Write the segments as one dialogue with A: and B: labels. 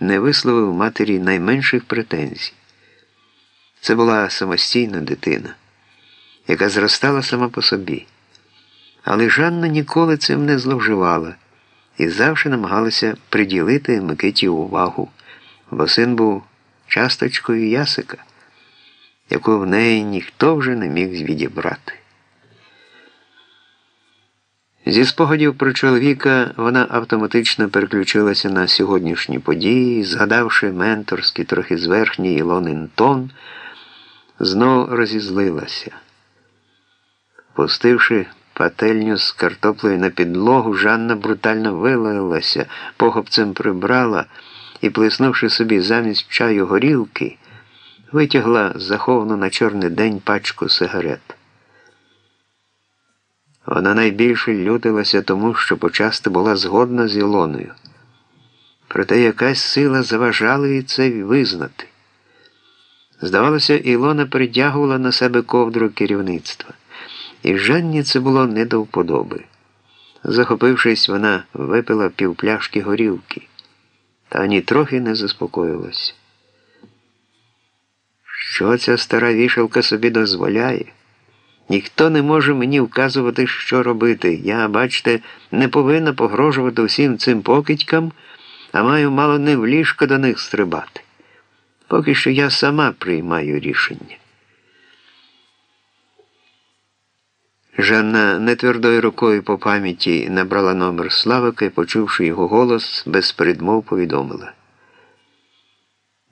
A: не висловив матері найменших претензій. Це була самостійна дитина, яка зростала сама по собі. Але Жанна ніколи цим не зловживала і завжди намагалася приділити Микиті увагу, бо син був часточкою ясика, яку в неї ніхто вже не міг відібрати. Зі спогадів про чоловіка вона автоматично переключилася на сьогоднішні події, згадавши менторський, трохи зверхній Ілонин тон, знов розізлилася. Пустивши пательню з картоплею на підлогу, Жанна брутально вилаялася, похопцем прибрала і, плеснувши собі замість чаю горілки, витягла заховану на чорний день пачку сигарет. Вона найбільше лютилася тому, що почасти була згодна з Ілоною. Проте якась сила заважала їй це визнати. Здавалося, Ілона притягувала на себе ковдру керівництва, і Жанні це було не до вподоби. Захопившись, вона випила півпляшки горілки, та ані трохи не заспокоїлась. Що ця стара вішалка собі дозволяє? Ніхто не може мені вказувати, що робити. Я, бачите, не повинна погрожувати всім цим покидькам, а маю мало не в ліжко до них стрибати. Поки що я сама приймаю рішення. Жанна нетвердою рукою по пам'яті набрала номер Славика і, почувши його голос, без передмов повідомила.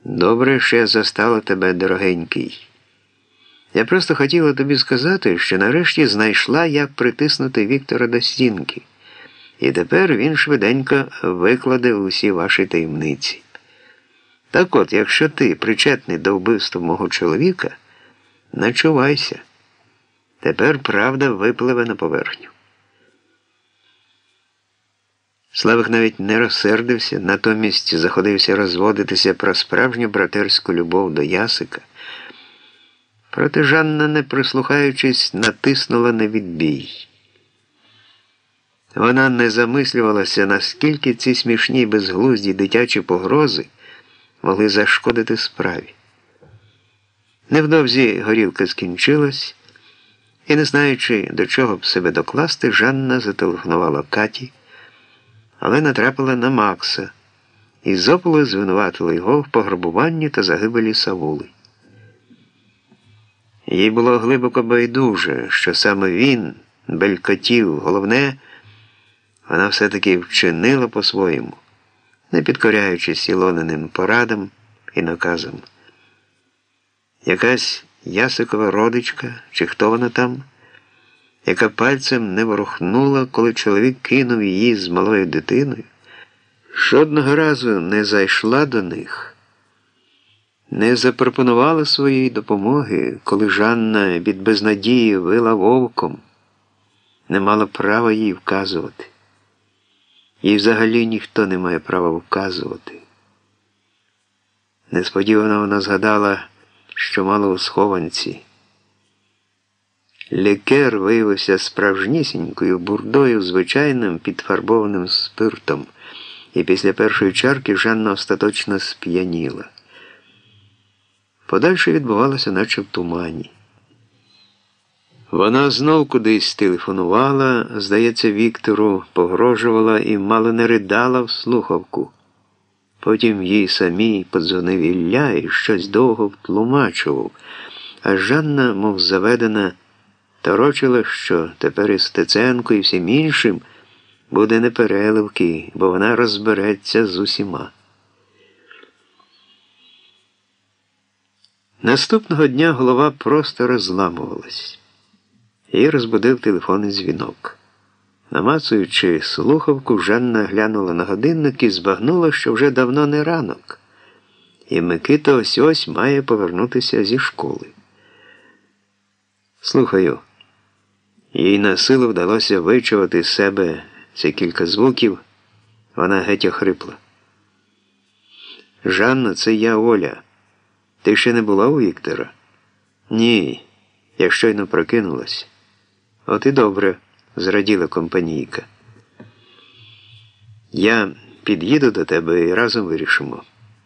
A: Добре, що я застала тебе, дорогенький. Я просто хотіла тобі сказати, що нарешті знайшла, як притиснути Віктора до стінки, і тепер він швиденько викладе усі ваші таємниці. Так от, якщо ти причетний до вбивства мого чоловіка, начувайся. Тепер правда випливе на поверхню. Славик навіть не розсердився, натомість заходився розводитися про справжню братерську любов до Ясика. Проте Жанна, не прислухаючись, натиснула на відбій. Вона не замислювалася, наскільки ці смішні безглузді дитячі погрози могли зашкодити справі. Невдовзі горілка скінчилась, і, не знаючи, до чого б себе докласти, Жанна зателефонувала Каті, але натрапила на Макса і з звинуватила його в пограбуванні та загибелі Савули. Їй було глибоко байдуже, що саме він белькотів, головне, вона все-таки вчинила по-своєму, не підкоряючись Ілониним порадам і наказам. Якась ясикова родичка, чи хто вона там, яка пальцем не ворухнула, коли чоловік кинув її з малою дитиною, жодного разу не зайшла до них не запропонувала своєї допомоги, коли Жанна від безнадії вила вовком, не мала права їй вказувати. Їй взагалі ніхто не має права вказувати. Несподівано вона згадала, що мало у схованці. Лікер виявився справжнісінькою бурдою звичайним підфарбованим спиртом, і після першої чарки Жанна остаточно сп'яніла. Подальше відбувалося, наче в тумані. Вона знов кудись телефонувала, здається, Віктору погрожувала і мало не ридала в слухавку. Потім їй самій подзвонив Ілля і щось довго втлумачував, а Жанна, мов заведена, торочила, що тепер із Стеценко і всім іншим буде непереливки, бо вона розбереться з усіма. Наступного дня голова просто розламувалась. Її розбудив телефонний дзвінок. Намацуючи слухавку, Жанна глянула на годинник і збагнула, що вже давно не ранок, і Микита ось ось має повернутися зі школи. Слухаю, їй на силу вдалося вичувати з себе ці кілька звуків, вона геть охрипла. Жанна, це я Оля. Ти ще не була у Віктора? Ні, я щойно прокинулась. От і добре, зраділа компанійка. Я під'їду до тебе і разом вирішимо.